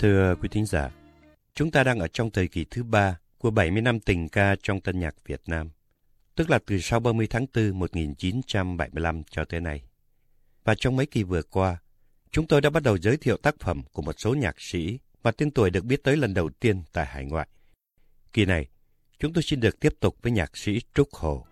Thưa quý thính giả, chúng ta đang ở trong thời kỳ thứ ba của 70 năm tình ca trong tân nhạc Việt Nam, tức là từ sau 30 tháng 4 1975 cho tới nay. Và trong mấy kỳ vừa qua, chúng tôi đã bắt đầu giới thiệu tác phẩm của một số nhạc sĩ mà tên tuổi được biết tới lần đầu tiên tại hải ngoại. Kỳ này, chúng tôi xin được tiếp tục với nhạc sĩ Trúc Hồ.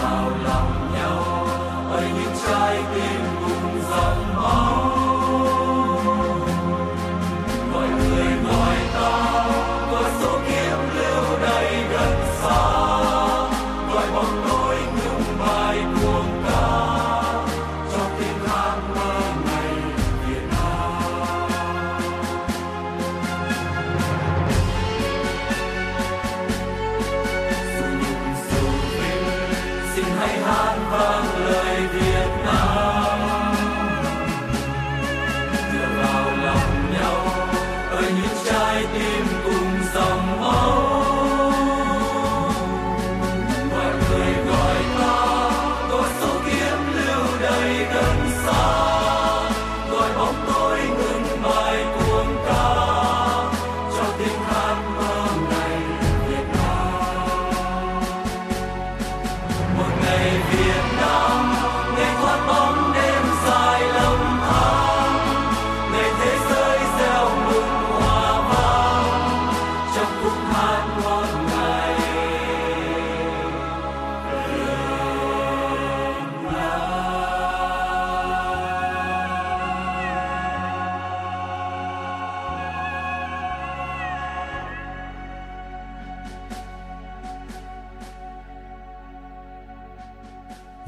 hào lòng nhau. Ơi những trái tim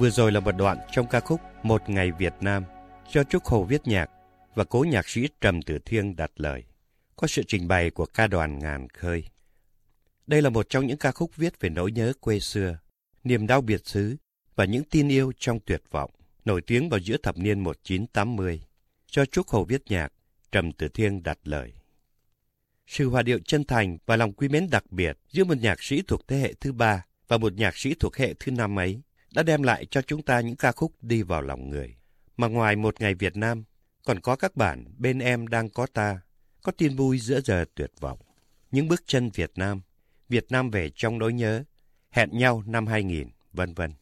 Vừa rồi là một đoạn trong ca khúc Một Ngày Việt Nam do Trúc Hồ viết nhạc và cố nhạc sĩ Trầm Tử Thiên đặt lời, có sự trình bày của ca đoàn Ngàn Khơi. Đây là một trong những ca khúc viết về nỗi nhớ quê xưa, niềm đau biệt xứ và những tin yêu trong tuyệt vọng, nổi tiếng vào giữa thập niên 1980, do Trúc Hồ viết nhạc, Trầm Tử Thiên đặt lời. Sự hòa điệu chân thành và lòng quý mến đặc biệt giữa một nhạc sĩ thuộc thế hệ thứ ba và một nhạc sĩ thuộc hệ thứ năm ấy đã đem lại cho chúng ta những ca khúc đi vào lòng người. Mà ngoài một ngày Việt Nam, còn có các bản Bên em đang có ta, có tin vui giữa giờ tuyệt vọng, những bước chân Việt Nam, Việt Nam về trong nỗi nhớ, hẹn nhau năm 2000, vân vân.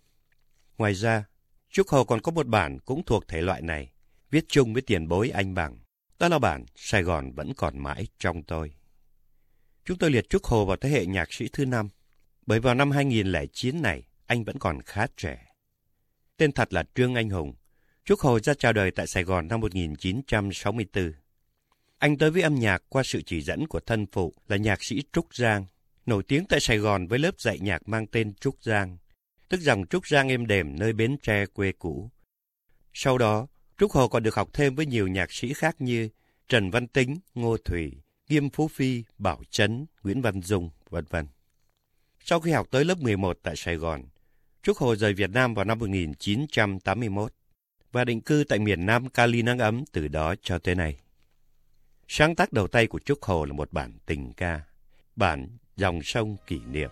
Ngoài ra, Trúc Hồ còn có một bản cũng thuộc thể loại này, viết chung với tiền bối anh bằng. Đó là bản Sài Gòn vẫn còn mãi trong tôi. Chúng tôi liệt Trúc Hồ vào thế hệ nhạc sĩ thứ năm, bởi vào năm 2009 này, anh vẫn còn khá trẻ. Tên thật là Trương Anh Hùng. Trúc Hồ ra chào đời tại Sài Gòn năm 1964. Anh tới với âm nhạc qua sự chỉ dẫn của thân phụ là nhạc sĩ Trúc Giang, nổi tiếng tại Sài Gòn với lớp dạy nhạc mang tên Trúc Giang, tức dòng Trúc Giang êm đềm nơi Bến Tre quê cũ. Sau đó, Trúc Hồ còn được học thêm với nhiều nhạc sĩ khác như Trần Văn Tính, Ngô Thủy, Nghiêm Phú Phi, Bảo Trấn, Nguyễn Văn Dung, vân vân. Sau khi học tới lớp 11 tại Sài Gòn, Trúc Hồ rời Việt Nam vào năm 1981 và định cư tại miền Nam Cali nắng ấm từ đó cho tới nay. Sáng tác đầu tay của Trúc Hồ là một bản tình ca, bản Dòng sông kỷ niệm.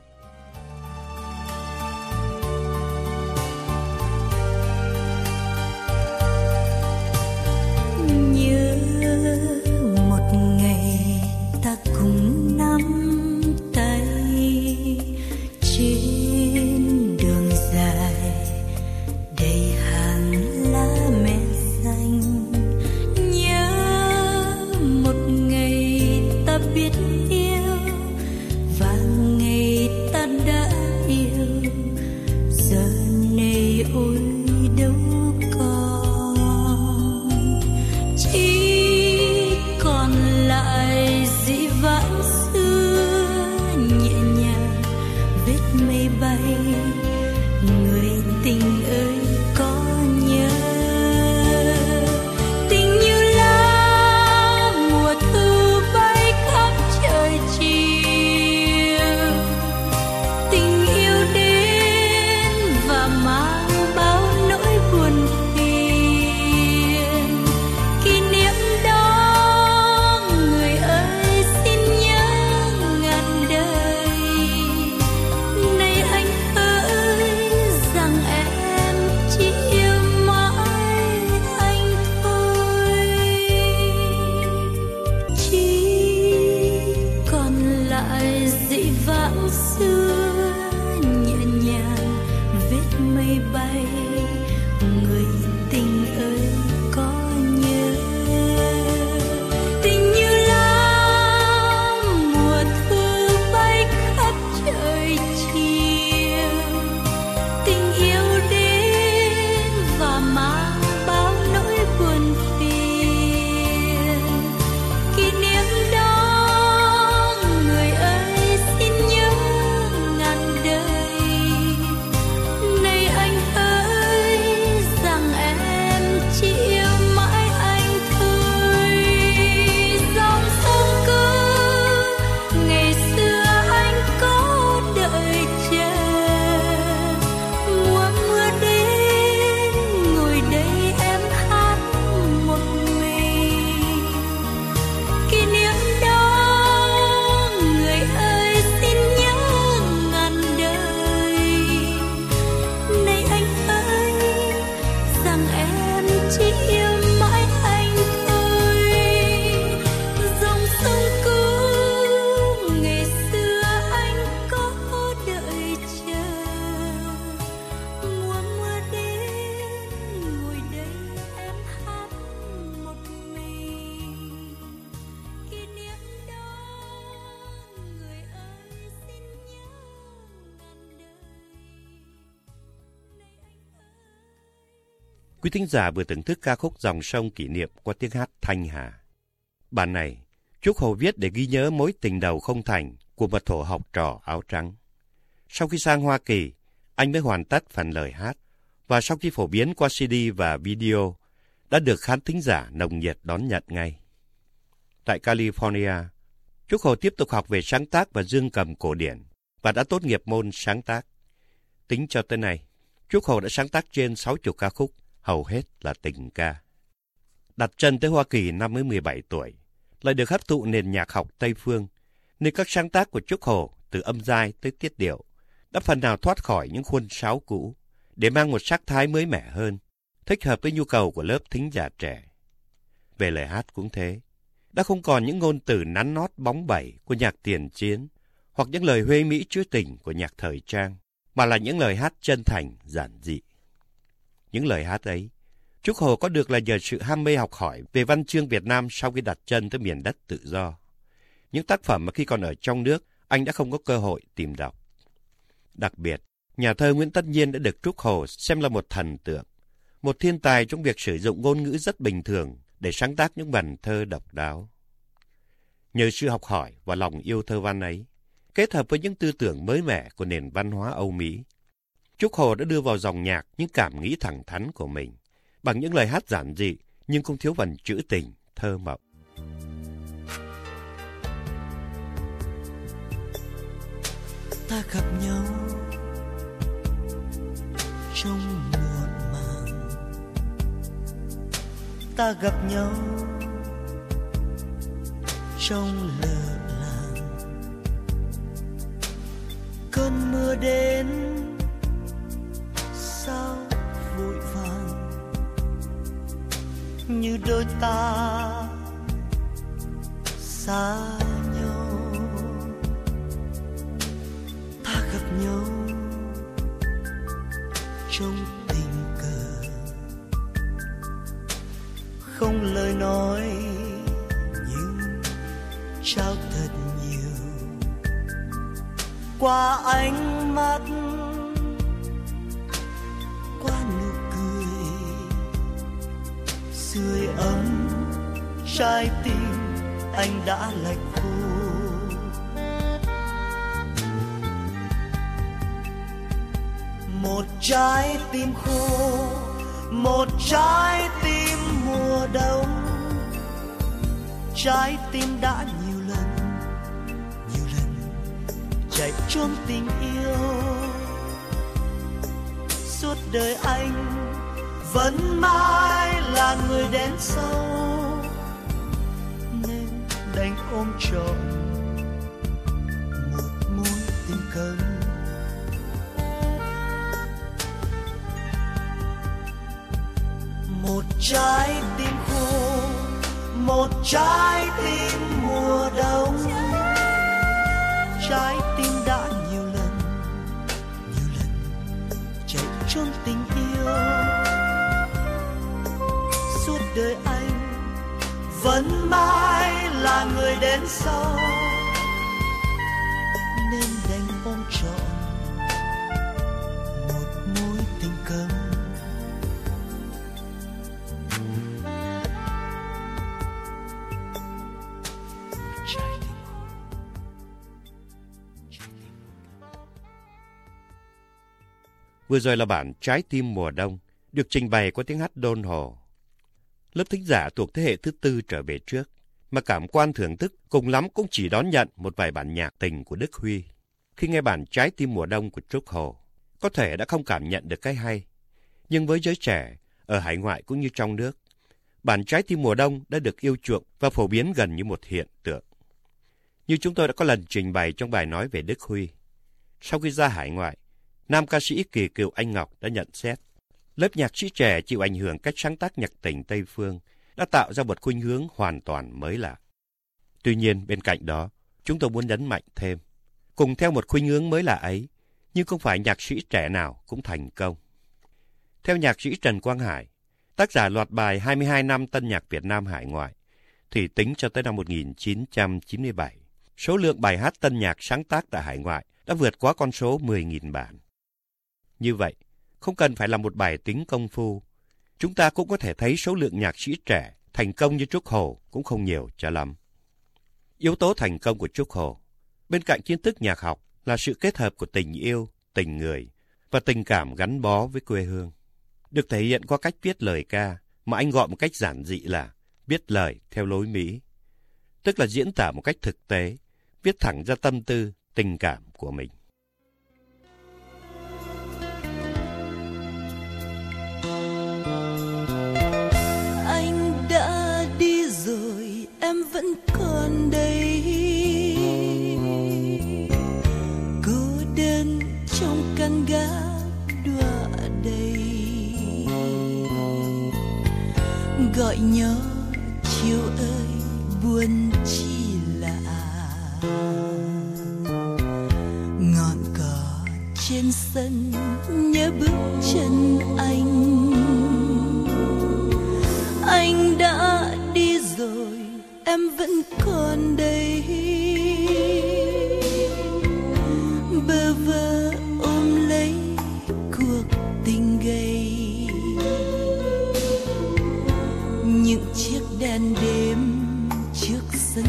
lại dị vãng xưa nhẹ nhàng vết mây bay. Quý thính giả vừa thưởng thức ca khúc Dòng sông kỷ niệm qua tiếng hát Thanh Hà. Bản này, Trúc Hồ viết để ghi nhớ mối tình đầu không thành của một thổ học trò áo trắng. Sau khi sang Hoa Kỳ, anh mới hoàn tất phần lời hát, và sau khi phổ biến qua CD và video, đã được khán thính giả nồng nhiệt đón nhận ngay. Tại California, Trúc Hồ tiếp tục học về sáng tác và dương cầm cổ điển và đã tốt nghiệp môn sáng tác. Tính cho tới nay, Trúc Hồ đã sáng tác trên 60 ca khúc, hầu hết là tình ca. Đặt chân tới Hoa Kỳ năm mới 17 tuổi, lại được hấp thụ nền nhạc học Tây Phương, nên các sáng tác của Trúc Hồ từ âm giai tới tiết điệu đã phần nào thoát khỏi những khuôn sáo cũ để mang một sắc thái mới mẻ hơn, thích hợp với nhu cầu của lớp thính giả trẻ. Về lời hát cũng thế, đã không còn những ngôn từ nắn nót bóng bẩy của nhạc tiền chiến hoặc những lời huê mỹ chứa tình của nhạc thời trang, mà là những lời hát chân thành, giản dị. Những lời hát ấy, Trúc Hồ có được là nhờ sự ham mê học hỏi về văn chương Việt Nam sau khi đặt chân tới miền đất tự do. Những tác phẩm mà khi còn ở trong nước, anh đã không có cơ hội tìm đọc. Đặc biệt, nhà thơ Nguyễn Tất Nhiên đã được Trúc Hồ xem là một thần tượng, một thiên tài trong việc sử dụng ngôn ngữ rất bình thường để sáng tác những bản thơ độc đáo. Nhờ sự học hỏi và lòng yêu thơ văn ấy, kết hợp với những tư tưởng mới mẻ của nền văn hóa Âu Mỹ, Trúc Hồ đã đưa vào dòng nhạc những cảm nghĩ thẳng thắn của mình, bằng những lời hát giản dị nhưng không thiếu phần trữ tình, thơ mộng. Ta gặp nhau trong muộn màng Ta gặp nhau trong lờ làng Cơn mưa đến như đôi ta xa nhau. Ta gặp nhau trong tình cờ. Không lời nói, nhưng trao thật nhiều. Qua ánh mắt sưởi ấm, trái tim anh đã lạnh khô. Một trái tim khô, một trái tim mùa đông. Trái tim đã nhiều lần nhiều lần chạy trốn tình yêu. Suốt đời anh vẫn mãi là người đến sau. Nên đành ôm chồng, một mối tình câm một trái tim khô, một trái tim mùa đông. Trái tim đời anh vẫn mãi là người đến sau. Nên đành ôm trọn một mối tình cấm Vừa rồi là bản Trái tim mùa đông, được trình bày qua tiếng hát đôn hồ. Lớp thính giả thuộc thế hệ thứ tư trở về trước, mà cảm quan thưởng thức cùng lắm cũng chỉ đón nhận một vài bản nhạc tình của Đức Huy. Khi nghe bản Trái tim mùa đông của Trúc Hồ, có thể đã không cảm nhận được cái hay. Nhưng với giới trẻ, ở hải ngoại cũng như trong nước, bản Trái tim mùa đông đã được yêu chuộng và phổ biến gần như một hiện tượng. Như chúng tôi đã có lần trình bày trong bài nói về Đức Huy. Sau khi ra hải ngoại, nam ca sĩ kỳ cựu Anh Ngọc đã nhận xét. Lớp nhạc sĩ trẻ chịu ảnh hưởng cách sáng tác nhạc tình Tây Phương đã tạo ra một khuynh hướng hoàn toàn mới lạ. Tuy nhiên, bên cạnh đó, chúng tôi muốn nhấn mạnh thêm. Cùng theo một khuynh hướng mới lạ ấy, nhưng không phải nhạc sĩ trẻ nào cũng thành công. Theo nhạc sĩ Trần Quang Hải, tác giả loạt bài 22 năm tân nhạc Việt Nam hải ngoại, thì tính cho tới năm 1997, số lượng bài hát tân nhạc sáng tác tại hải ngoại đã vượt quá con số 10.000 bản. Như vậy, không cần phải là một bài tính công phu. Chúng ta cũng có thể thấy số lượng nhạc sĩ trẻ thành công như Trúc Hồ cũng không nhiều cho lắm. Yếu tố thành công của Trúc Hồ, bên cạnh kiến thức nhạc học là sự kết hợp của tình yêu, tình người và tình cảm gắn bó với quê hương. Được thể hiện qua cách viết lời ca mà anh gọi một cách giản dị là viết lời theo lối Mỹ. Tức là diễn tả một cách thực tế, viết thẳng ra tâm tư, tình cảm của mình. Vẫn còn đây cô đơn trong căn gác đọa đầy. Gọi nhớ chiều ơi, buồn chi lạ ngọn cỏ trên sân nhớ bước chân anh. Anh đã đi rồi em vẫn còn đây. Bơ vơ ôm lấy cuộc tình gầy. Những chiếc đèn đêm trước sân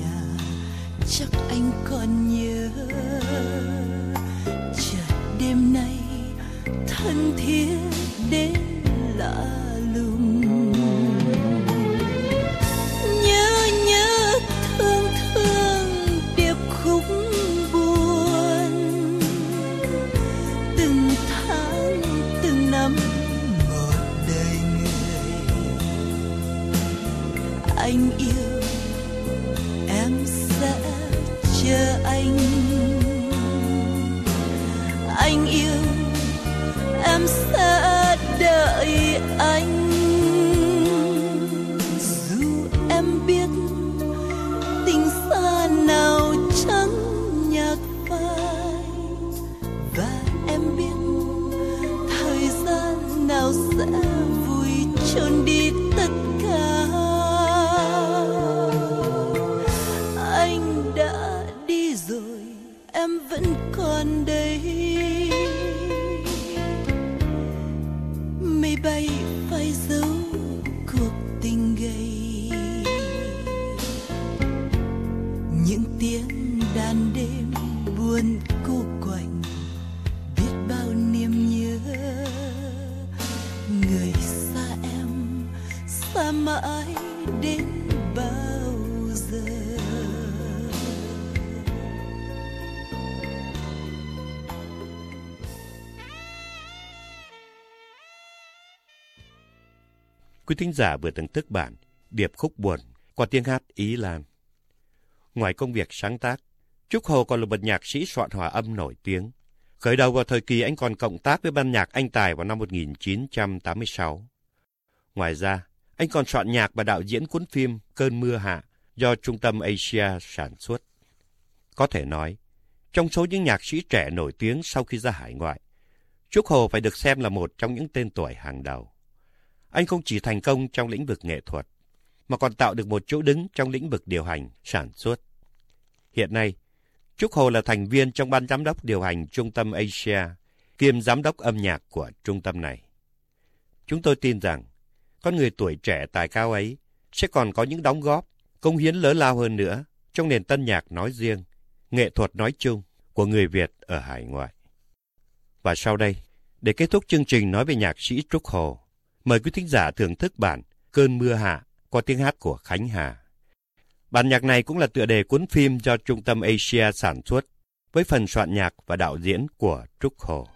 nhà, chắc anh còn nhớ. Chợt đêm nay thân thiết đến lạ. Mãi đến bao giờ Quý thính giả vừa từng tức bản Điệp khúc buồn qua tiếng hát Ý Lan. Ngoài công việc sáng tác, Trúc Hồ còn là một nhạc sĩ soạn hòa âm nổi tiếng. Khởi đầu vào thời kỳ anh còn cộng tác với ban nhạc Anh Tài vào năm 1986. Ngoài ra, anh còn soạn nhạc và đạo diễn cuốn phim Cơn Mưa Hạ do Trung tâm Asia sản xuất. Có thể nói, trong số những nhạc sĩ trẻ nổi tiếng sau khi ra hải ngoại, Trúc Hồ phải được xem là một trong những tên tuổi hàng đầu. Anh không chỉ thành công trong lĩnh vực nghệ thuật, mà còn tạo được một chỗ đứng trong lĩnh vực điều hành, sản xuất. Hiện nay, Trúc Hồ là thành viên trong ban giám đốc điều hành Trung tâm Asia, kiêm giám đốc âm nhạc của trung tâm này. Chúng tôi tin rằng, con người tuổi trẻ tài cao ấy sẽ còn có những đóng góp, công hiến lớn lao hơn nữa trong nền tân nhạc nói riêng, nghệ thuật nói chung của người Việt ở hải ngoại. Và sau đây, để kết thúc chương trình nói về nhạc sĩ Trúc Hồ, mời quý thính giả thưởng thức bản Cơn Mưa Hạ qua tiếng hát của Khánh Hà. Bản nhạc này cũng là tựa đề cuốn phim do Trung tâm Asia sản xuất, với phần soạn nhạc và đạo diễn của Trúc Hồ.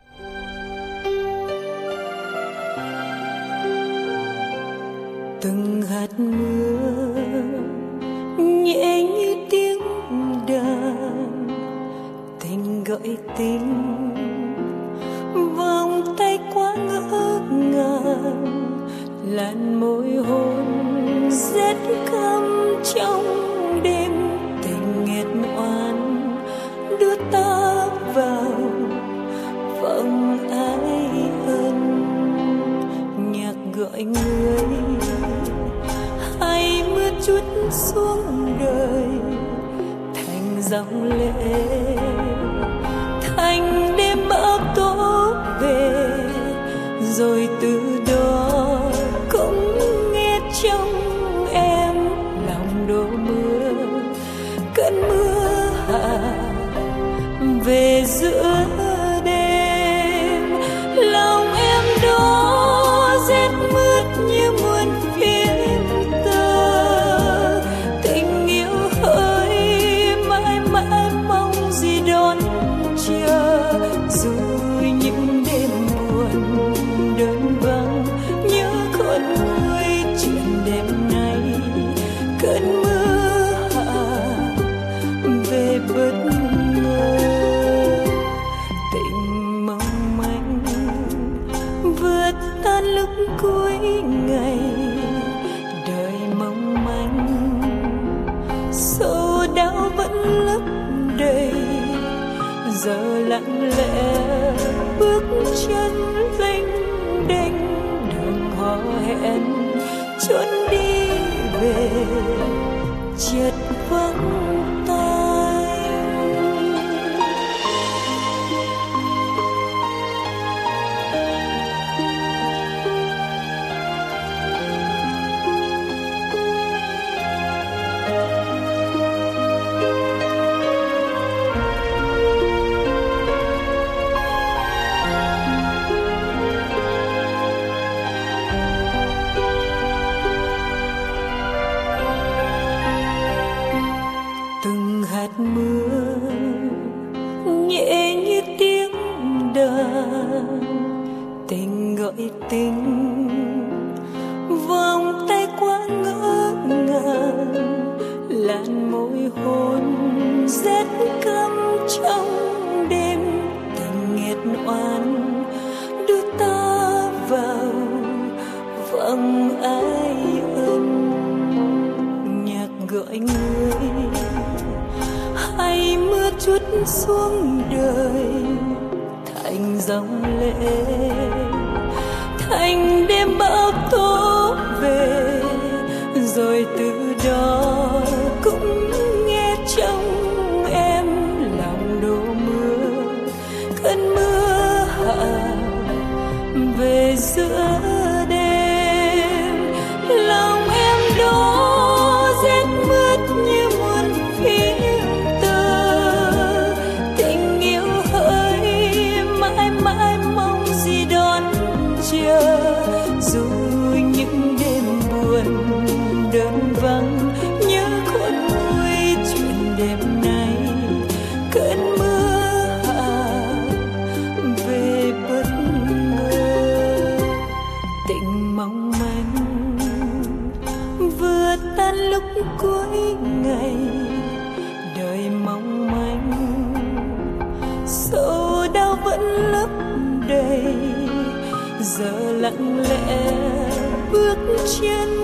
Từng hạt mưa, nhẹ như tiếng đàn. Tình gọi tình, vòng tay quá ngỡ ngàng. Làn môi hôn rét căm trong đêm, tình nghiệt oan đưa ta vào dòng lệ. Lẽ bước chân lênh đênh đường hò hẹn. Trốn đi về triệt vắng tình gọi tình, vòng tay quá ngỡ ngàng, làn môi hôn rét căm trong đêm. Tình nghiệt oan, đưa ta vào vòng ai ân. Nhạc gọi người, hay mưa chút xuống đời dòng lệ thành đêm bão tố về rồi từ đó cuối ngày đời mong manh. Sầu đau vẫn lấp đầy, giờ lặng lẽ bước chân